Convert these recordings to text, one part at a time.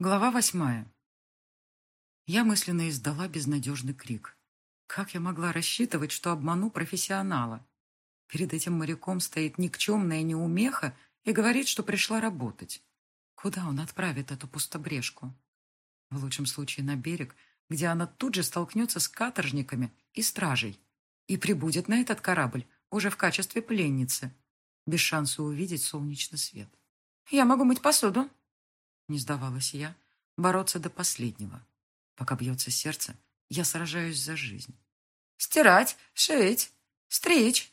Глава восьмая. Я мысленно издала безнадежный крик. Как я могла рассчитывать, что обману профессионала? Перед этим моряком стоит никчемная неумеха и говорит, что пришла работать. Куда он отправит эту пустобрежку? В лучшем случае на берег, где она тут же столкнется с каторжниками и стражей и прибудет на этот корабль уже в качестве пленницы, без шанса увидеть солнечный свет. «Я могу мыть посуду», не сдавалась я, бороться до последнего. Пока бьется сердце, я сражаюсь за жизнь. Стирать, шить, стричь.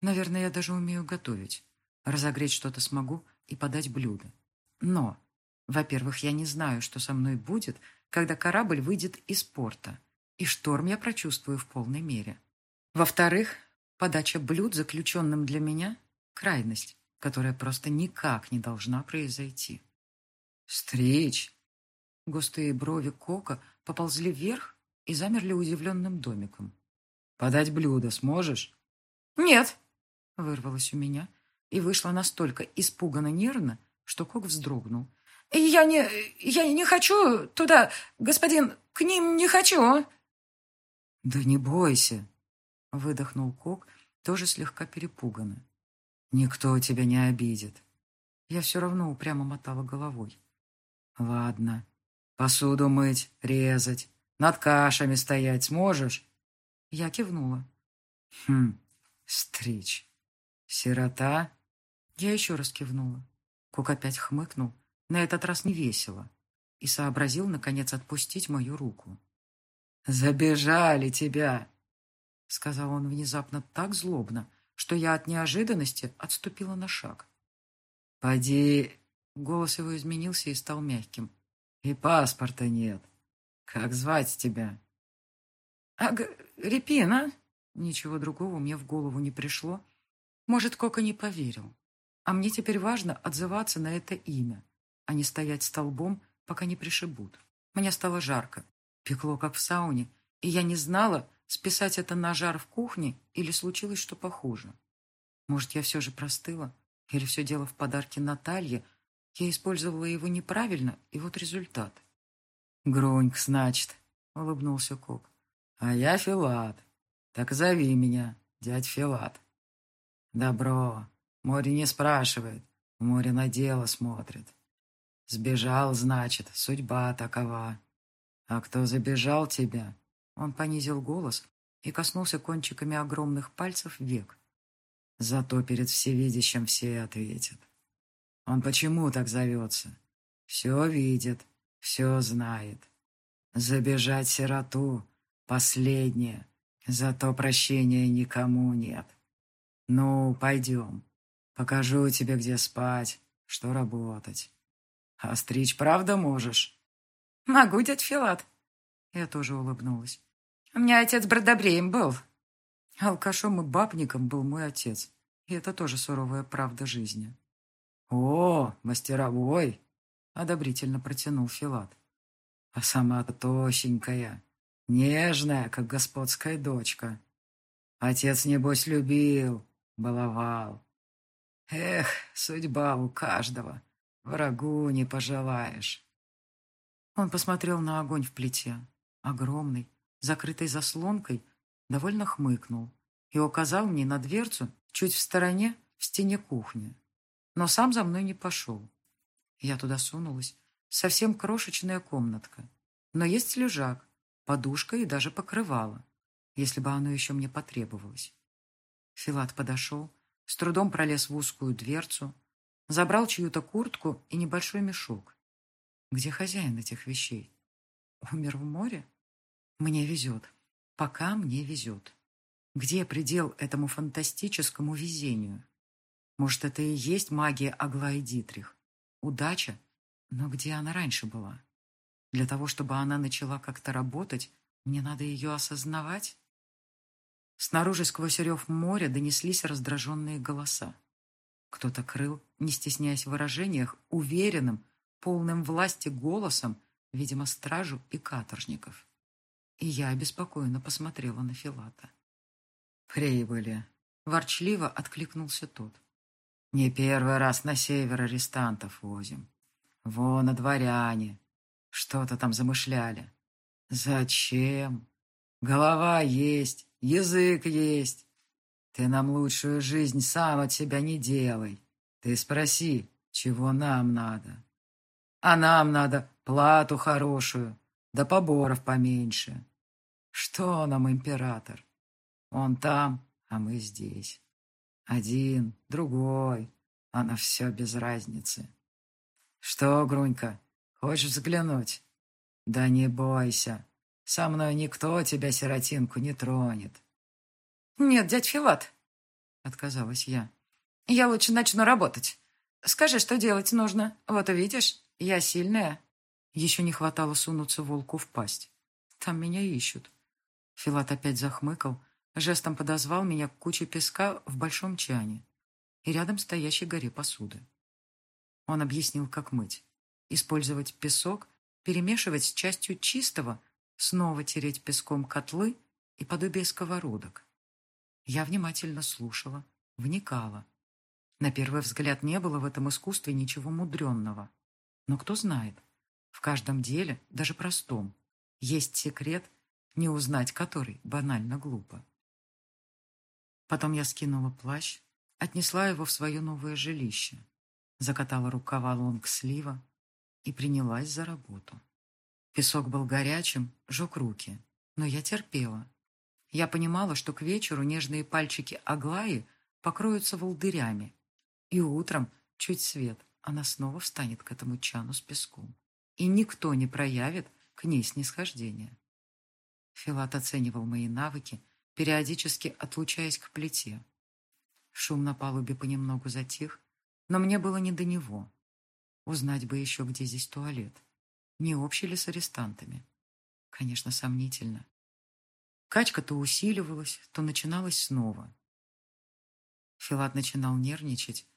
Наверное, я даже умею готовить. Разогреть что-то смогу и подать блюдо. Но, во-первых, я не знаю, что со мной будет, когда корабль выйдет из порта, и шторм я прочувствую в полной мере. Во-вторых, подача блюд заключенным для меня – крайность, которая просто никак не должна произойти. «Стричь!» Густые брови Кока поползли вверх и замерли удивленным домиком. «Подать блюдо сможешь?» «Нет!» — вырвалось у меня и вышло настолько испуганно нервно, что Кок вздрогнул. «Я не... я не хочу туда, господин, к ним не хочу!» «Да не бойся!» — выдохнул Кок, тоже слегка перепуганно. «Никто тебя не обидит». Я все равно упрямо мотала головой. Ладно. Посуду мыть, резать, над кашами стоять сможешь? Я кивнула. Хм, стричь. Сирота? Я еще раз кивнула. Кук опять хмыкнул, на этот раз не весело, и сообразил, наконец, отпустить мою руку. «Забежали тебя!» — сказал он внезапно так злобно, что я от неожиданности отступила на шаг. «Поди Голос его изменился и стал мягким. «И паспорта нет. Как звать тебя?» Репина. Ничего другого мне в голову не пришло. Может, Кока не поверил. А мне теперь важно отзываться на это имя, а не стоять столбом, пока не пришибут. Мне стало жарко. Пекло, как в сауне, и я не знала, списать это на жар в кухне или случилось что похуже. Может, я все же простыла? Или все дело в подарке Наталье, я использовала его неправильно, и вот результат. «Гроньк, значит», — улыбнулся Кок. «А я Филат. Так зови меня, дядь Филат». «Добро. Море не спрашивает. Море на дело смотрит. Сбежал, значит, судьба такова. А кто забежал тебя?» Он понизил голос и коснулся кончиками огромных пальцев век. Зато перед всевидящим все ответят. Он почему так зовется? Все видит, все знает. Забежать сироту — последнее, зато прощения никому нет. Ну, пойдем. Покажу тебе, где спать, что работать. А стричь правда можешь? Могу, дядь Филат. Я тоже улыбнулась. У меня отец бродобреем был. Алкашом и бабником был мой отец. И это тоже суровая правда жизни. «О, мастеровой!» — одобрительно протянул Филат. «А сама-то тощенькая, нежная, как господская дочка. Отец, небось, любил, баловал. Эх, судьба у каждого, врагу не пожелаешь». Он посмотрел на огонь в плите, огромный, закрытой заслонкой, довольно хмыкнул и указал мне на дверцу чуть в стороне в стене кухни но сам за мной не пошел. Я туда сунулась. Совсем крошечная комнатка. Но есть лежак, подушка и даже покрывало, если бы оно еще мне потребовалось. Филат подошел, с трудом пролез в узкую дверцу, забрал чью-то куртку и небольшой мешок. Где хозяин этих вещей? Умер в море? Мне везет. Пока мне везет. Где предел этому фантастическому везению? Может, это и есть магия Аглаи Дитрих? Удача? Но где она раньше была? Для того, чтобы она начала как-то работать, мне надо ее осознавать? Снаружи сквозь рев моря донеслись раздраженные голоса. Кто-то крыл, не стесняясь в выражениях, уверенным, полным власти голосом, видимо, стражу и каторжников. И я обеспокоенно посмотрела на Филата. «Прибыли!» — ворчливо откликнулся тот. Не первый раз на север арестантов возим. Вон, на дворяне. Что-то там замышляли. Зачем? Голова есть, язык есть. Ты нам лучшую жизнь сам от себя не делай. Ты спроси, чего нам надо. А нам надо плату хорошую, да поборов поменьше. Что нам император? Он там, а мы здесь. Один, другой, а на все без разницы. Что, Грунька, хочешь взглянуть? Да не бойся, со мной никто тебя, сиротинку, не тронет. Нет, дядь Филат, отказалась я. Я лучше начну работать. Скажи, что делать нужно. Вот увидишь, я сильная. Еще не хватало сунуться волку в пасть. Там меня ищут. Филат опять захмыкал, жестом подозвал меня к куче песка в большом чане и рядом стоящей горе посуды. Он объяснил, как мыть. Использовать песок, перемешивать с частью чистого, снова тереть песком котлы и подобие сковородок. Я внимательно слушала, вникала. На первый взгляд не было в этом искусстве ничего мудренного. Но кто знает, в каждом деле, даже простом, есть секрет, не узнать который банально глупо. Потом я скинула плащ, отнесла его в свое новое жилище, закатала рукава лонг-слива и принялась за работу. Песок был горячим, жег руки, но я терпела. Я понимала, что к вечеру нежные пальчики Аглаи покроются волдырями, и утром, чуть свет, она снова встанет к этому чану с песком, и никто не проявит к ней снисхождения. Филат оценивал мои навыки, периодически отлучаясь к плите. Шум на палубе понемногу затих, но мне было не до него. Узнать бы еще, где здесь туалет. Не общий ли с арестантами? Конечно, сомнительно. Качка то усиливалась, то начиналась снова. Филат начинал нервничать,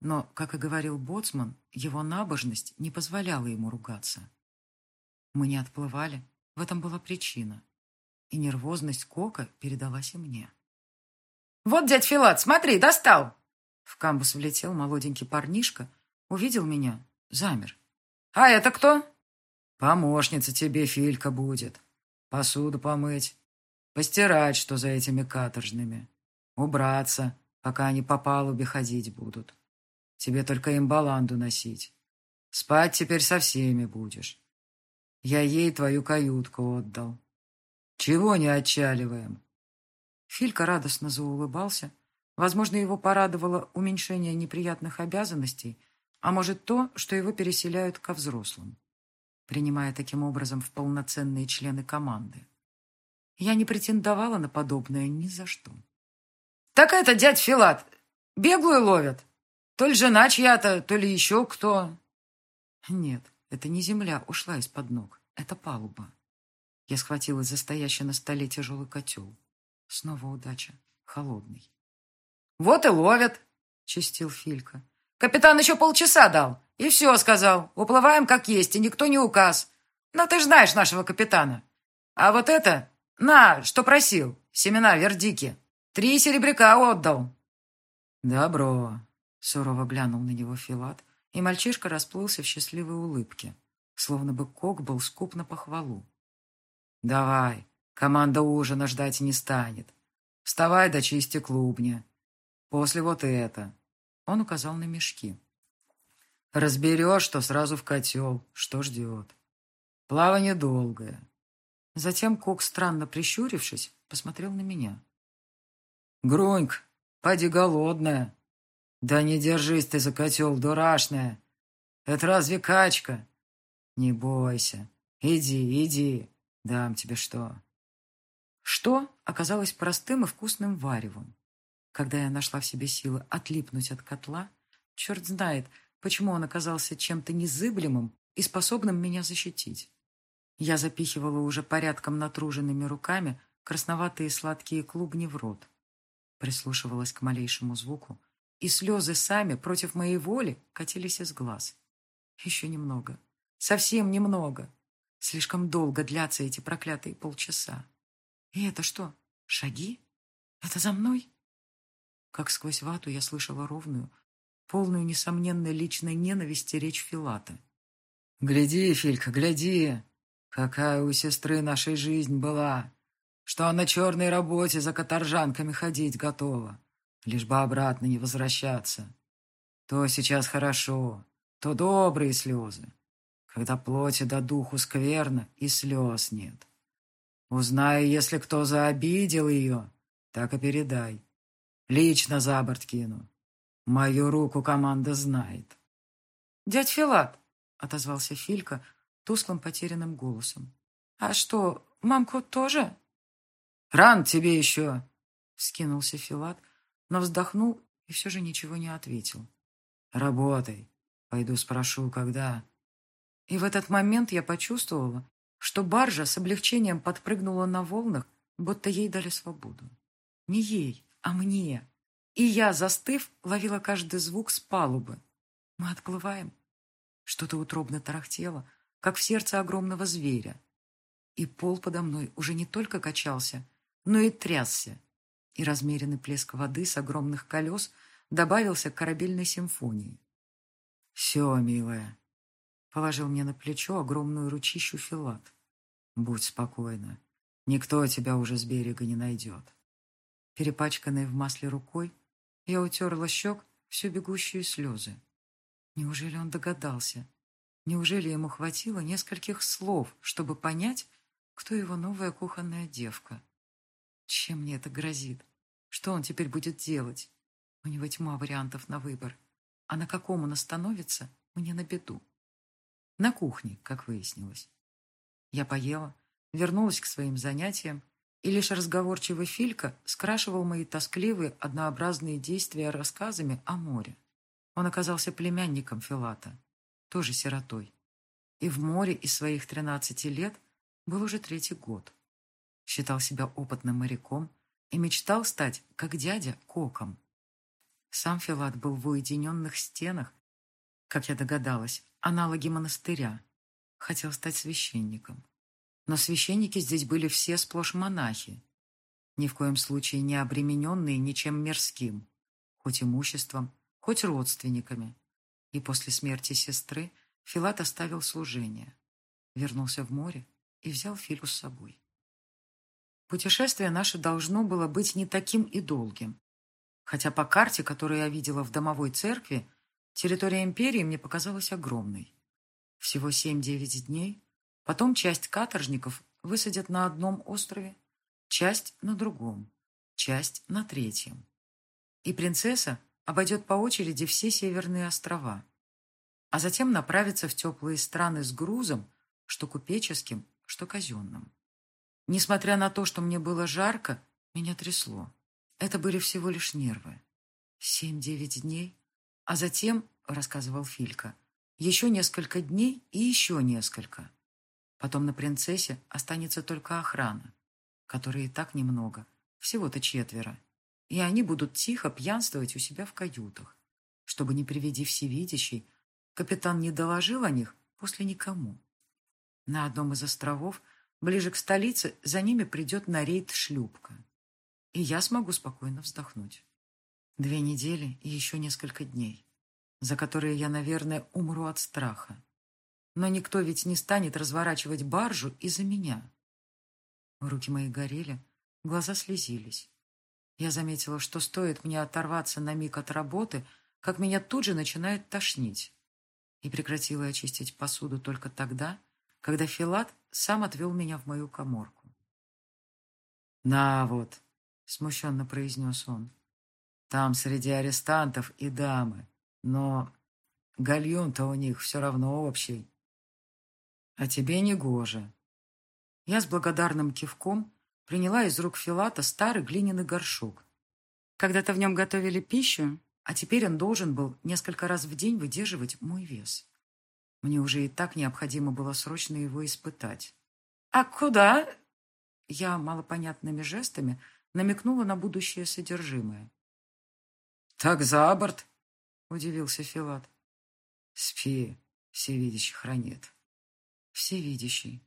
но, как и говорил Боцман, его набожность не позволяла ему ругаться. Мы не отплывали, в этом была причина. И нервозность Кока передалась и мне. «Вот, дядь Филат, смотри, достал!» В камбус влетел молоденький парнишка, увидел меня, замер. «А это кто?» «Помощница тебе, Филька, будет. Посуду помыть, постирать, что за этими каторжными, убраться, пока они по палубе ходить будут. Тебе только имбаланду носить. Спать теперь со всеми будешь. Я ей твою каютку отдал. Чего не отчаливаем?» Филька радостно заулыбался. Возможно, его порадовало уменьшение неприятных обязанностей, а может то, что его переселяют ко взрослым, принимая таким образом в полноценные члены команды. Я не претендовала на подобное ни за что. «Так это дядь Филат! Беглую ловят! То ли жена чья-то, то ли еще кто!» «Нет, это не земля ушла из-под ног, это палуба». Я схватилась за стоящий на столе тяжелый котел. Снова удача. Холодный. «Вот и ловят!» — чистил Филька. «Капитан еще полчаса дал. И все сказал. Уплываем как есть, и никто не указ. Но ты знаешь нашего капитана. А вот это... На, что просил. Семена вердики. Три серебряка отдал». «Добро», — сурово глянул на него Филат, и мальчишка расплылся в счастливой улыбке, словно бы Кок был скуп на похвалу. «Давай, команда ужина ждать не станет. Вставай да чисти клубня. После вот это». Он указал на мешки. «Разберешь, что сразу в котел, что ждет. Плавание долгое». Затем Кок, странно прищурившись, посмотрел на меня. «Груньк, поди голодная». «Да не держись ты за котел, дурашная. Это разве качка?» «Не бойся. Иди, иди. Дам тебе что?» Что оказалось простым и вкусным варевом. Когда я нашла в себе силы отлипнуть от котла, черт знает, почему он оказался чем-то незыблемым и способным меня защитить. Я запихивала уже порядком натруженными руками красноватые сладкие клубни в рот. Прислушивалась к малейшему звуку, и слезы сами против моей воли катились из глаз. Еще немного. Совсем немного. Слишком долго длятся эти проклятые полчаса. И это что, шаги? Это за мной? Как сквозь вату я слышала ровную, полную несомненной личной ненависти речь Филата. Гляди, Филька, гляди, какая у сестры нашей жизнь была, что она черной работе за каторжанками ходить готова, лишь бы обратно не возвращаться. То сейчас хорошо, то добрые слезы, когда плоти до духу скверно и слез нет. Узнаю, если кто заобидел ее, так и передай. Лично за борт кину. Мою руку команда знает. «Дядь Филат!» — отозвался Филька тусклым потерянным голосом. «А что, мамку тоже?» «Ран тебе еще!» — вскинулся Филат, но вздохнул и все же ничего не ответил. «Работай. Пойду спрошу, когда...» И в этот момент я почувствовала, что баржа с облегчением подпрыгнула на волнах, будто ей дали свободу. Не ей, а мне. И я, застыв, ловила каждый звук с палубы. Мы отплываем. Что-то утробно тарахтело, как в сердце огромного зверя. И пол подо мной уже не только качался, но и трясся. И размеренный плеск воды с огромных колес добавился к корабельной симфонии. «Все, милая», — положил мне на плечо огромную ручищу Филат. «Будь спокойна. Никто тебя уже с берега не найдет». Перепачканной в масле рукой, я утерла щек всю бегущие слезы. Неужели он догадался? Неужели ему хватило нескольких слов, чтобы понять, кто его новая кухонная девка? Чем мне это грозит? Что он теперь будет делать? У него тьма вариантов на выбор. А на каком он остановится, мне на беду. На кухне, как выяснилось. Я поела, вернулась к своим занятиям, и лишь разговорчивый Филька скрашивал мои тоскливые, однообразные действия рассказами о море. Он оказался племянником Филата, тоже сиротой. И в море из своих тринадцати лет был уже третий год. Считал себя опытным моряком и мечтал стать, как дядя, коком. Сам Филат был в уединенных стенах, как я догадалась, аналоги монастыря. Хотел стать священником. Но священники здесь были все сплошь монахи, ни в коем случае не обремененные ничем мирским, хоть имуществом, хоть родственниками. И после смерти сестры Филат оставил служение, вернулся в море и взял Фильку с собой. Путешествие наше должно было быть не таким и долгим. Хотя по карте, которую я видела в домовой церкви, территория империи мне показалась огромной. Всего семь-девять дней, потом часть каторжников высадят на одном острове, часть на другом, часть на третьем. И принцесса обойдет по очереди все северные острова, а затем направится в теплые страны с грузом, что купеческим, что казенным. Несмотря на то, что мне было жарко, меня трясло. Это были всего лишь нервы. Семь-девять дней, а затем, рассказывал Филька, еще несколько дней и еще несколько. Потом на принцессе останется только охрана, которой и так немного, всего-то четверо и они будут тихо пьянствовать у себя в каютах, чтобы, не приведи всевидящий, капитан не доложил о них после никому. На одном из островов, ближе к столице, за ними придет на рейд шлюпка. И я смогу спокойно вздохнуть. Две недели и еще несколько дней, за которые я, наверное, умру от страха. Но никто ведь не станет разворачивать баржу из-за меня. Руки мои горели, глаза слезились. Я заметила, что стоит мне оторваться на миг от работы, как меня тут же начинает тошнить. И прекратила очистить посуду только тогда, когда Филат сам отвел меня в мою коморку. «На вот», — смущенно произнес он, — «там среди арестантов и дамы, но гальюн-то у них все равно общий. А тебе не гоже». Я с благодарным кивком приняла из рук Филата старый глиняный горшок. Когда-то в нем готовили пищу, а теперь он должен был несколько раз в день выдерживать мой вес. Мне уже и так необходимо было срочно его испытать. «А куда?» Я малопонятными жестами намекнула на будущее содержимое. «Так за борт!» — удивился Филат. «Спи, всевидящий хранит». «Всевидящий».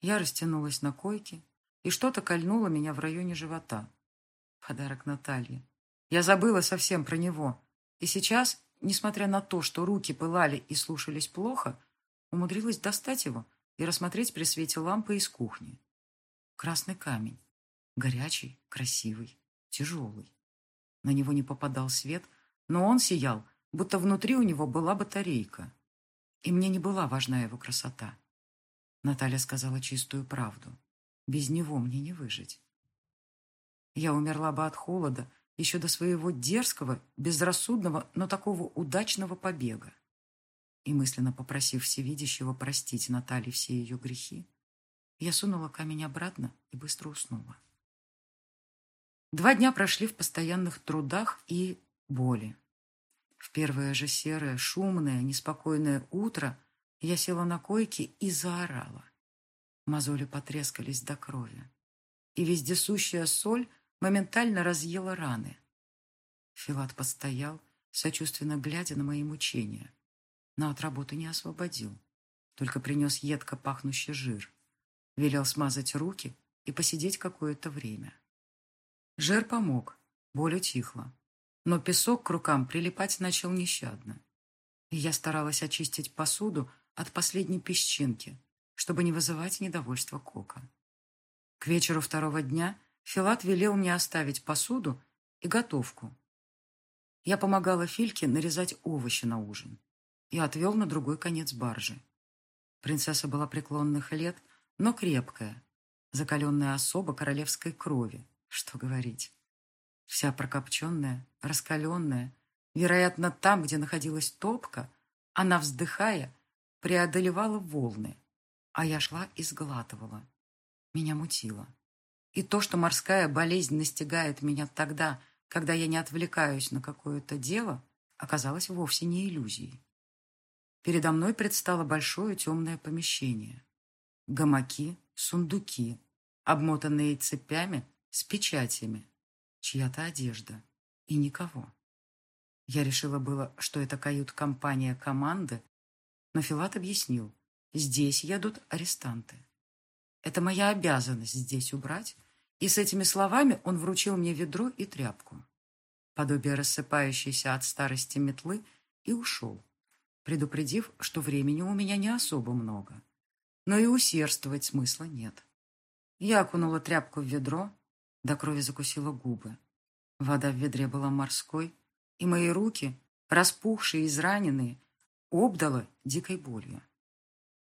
Я растянулась на койке, и что-то кольнуло меня в районе живота. Подарок Наталье. Я забыла совсем про него. И сейчас, несмотря на то, что руки пылали и слушались плохо, умудрилась достать его и рассмотреть при свете лампы из кухни. Красный камень. Горячий, красивый, тяжелый. На него не попадал свет, но он сиял, будто внутри у него была батарейка. И мне не была важна его красота. Наталья сказала чистую правду. Без него мне не выжить. Я умерла бы от холода еще до своего дерзкого, безрассудного, но такого удачного побега. И мысленно попросив Всевидящего простить Наталье все ее грехи, я сунула камень обратно и быстро уснула. Два дня прошли в постоянных трудах и боли. В первое же серое, шумное, неспокойное утро я села на койке и заорала. Мозоли потрескались до крови, и вездесущая соль моментально разъела раны. Филат постоял, сочувственно глядя на мои мучения, но от работы не освободил, только принес едко пахнущий жир, велел смазать руки и посидеть какое-то время. Жир помог, боль утихла, но песок к рукам прилипать начал нещадно. И я старалась очистить посуду от последней песчинки, чтобы не вызывать недовольства Кока. К вечеру второго дня Филат велел мне оставить посуду и готовку. Я помогала Фильке нарезать овощи на ужин и отвел на другой конец баржи. Принцесса была преклонных лет, но крепкая, закаленная особа королевской крови, что говорить. Вся прокопченная, раскаленная, вероятно, там, где находилась топка, она, вздыхая, преодолевала волны, а я шла и сглатывала. Меня мутило. И то, что морская болезнь настигает меня тогда, когда я не отвлекаюсь на какое-то дело, оказалось вовсе не иллюзией. Передо мной предстало большое темное помещение. Гамаки, сундуки, обмотанные цепями с печатями, чья-то одежда и никого. Я решила было, что это кают-компания команды, но Филат объяснил, здесь едут арестанты. Это моя обязанность здесь убрать, и с этими словами он вручил мне ведро и тряпку, подобие рассыпающейся от старости метлы, и ушел, предупредив, что времени у меня не особо много, но и усердствовать смысла нет. Я окунула тряпку в ведро, до крови закусила губы. Вода в ведре была морской, и мои руки, распухшие и израненные, обдала дикой болью.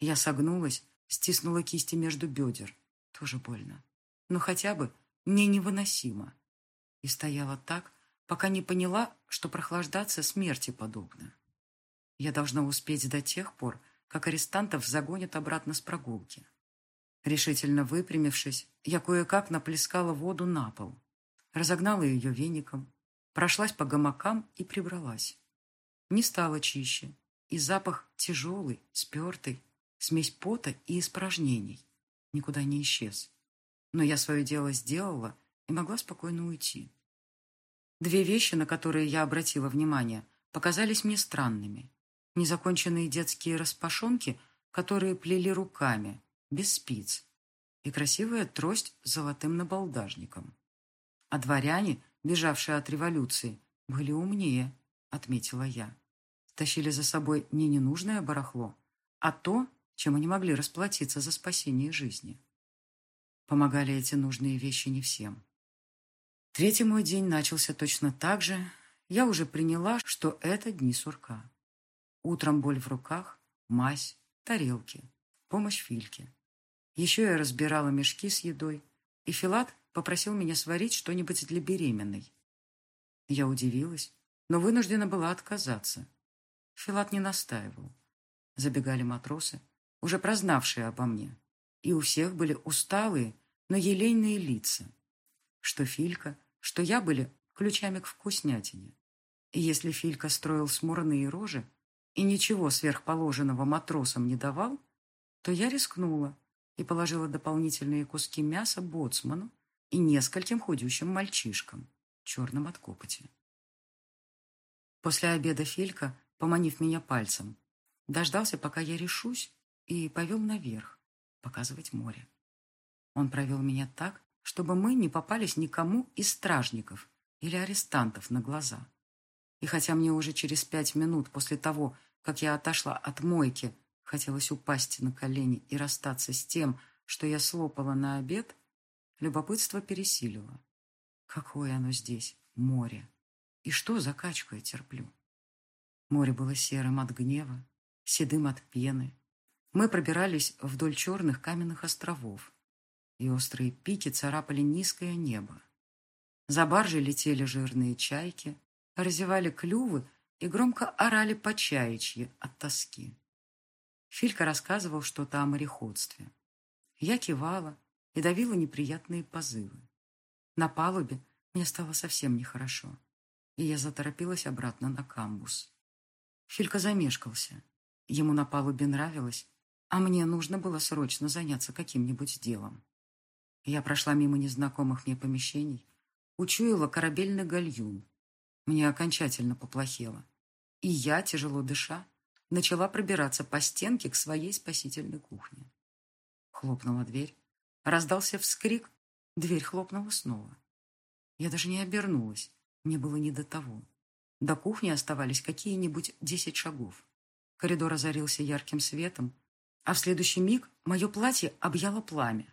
Я согнулась, стиснула кисти между бедер. Тоже больно. Но хотя бы мне невыносимо. И стояла так, пока не поняла, что прохлаждаться смерти подобно. Я должна успеть до тех пор, как арестантов загонят обратно с прогулки. Решительно выпрямившись, я кое-как наплескала воду на пол, разогнала ее веником, прошлась по гамакам и прибралась. Не стало чище, и запах тяжелый, спертый, смесь пота и испражнений никуда не исчез. Но я свое дело сделала и могла спокойно уйти. Две вещи, на которые я обратила внимание, показались мне странными. Незаконченные детские распашонки, которые плели руками, без спиц, и красивая трость с золотым набалдажником. А дворяне, бежавшие от революции, были умнее, отметила я. Тащили за собой не ненужное барахло, а то, чем они могли расплатиться за спасение жизни. Помогали эти нужные вещи не всем. Третий мой день начался точно так же. Я уже приняла, что это дни сурка. Утром боль в руках, мазь, тарелки, помощь Фильке. Еще я разбирала мешки с едой, и Филат попросил меня сварить что-нибудь для беременной. Я удивилась, но вынуждена была отказаться. Филат не настаивал. Забегали матросы, уже прознавшие обо мне, и у всех были усталые, но елейные лица. Что Филька, что я были ключами к вкуснятине. И если Филька строил смурные рожи и ничего сверхположенного матросам не давал, то я рискнула и положила дополнительные куски мяса боцману и нескольким худющим мальчишкам, черным от копоти. После обеда Филька, поманив меня пальцем, дождался, пока я решусь, и повел наверх, показывать море. Он провел меня так, чтобы мы не попались никому из стражников или арестантов на глаза. И хотя мне уже через пять минут после того, как я отошла от мойки, Хотелось упасть на колени и расстаться с тем, что я слопала на обед. Любопытство пересилило. Какое оно здесь, море. И что за качку я терплю? Море было серым от гнева, седым от пены. Мы пробирались вдоль черных каменных островов, и острые пики царапали низкое небо. За баржей летели жирные чайки, разевали клювы и громко орали по чаячьи от тоски. Филька рассказывал что-то о мореходстве. Я кивала и давила неприятные позывы. На палубе мне стало совсем нехорошо, и я заторопилась обратно на камбус. Филька замешкался. Ему на палубе нравилось, а мне нужно было срочно заняться каким-нибудь делом. Я прошла мимо незнакомых мне помещений, учуяла корабельный гальюн. Мне окончательно поплохело. И я, тяжело дыша, начала пробираться по стенке к своей спасительной кухне. Хлопнула дверь. Раздался вскрик. Дверь хлопнула снова. Я даже не обернулась. Мне было не до того. До кухни оставались какие-нибудь десять шагов. Коридор озарился ярким светом, а в следующий миг мое платье объяло пламя.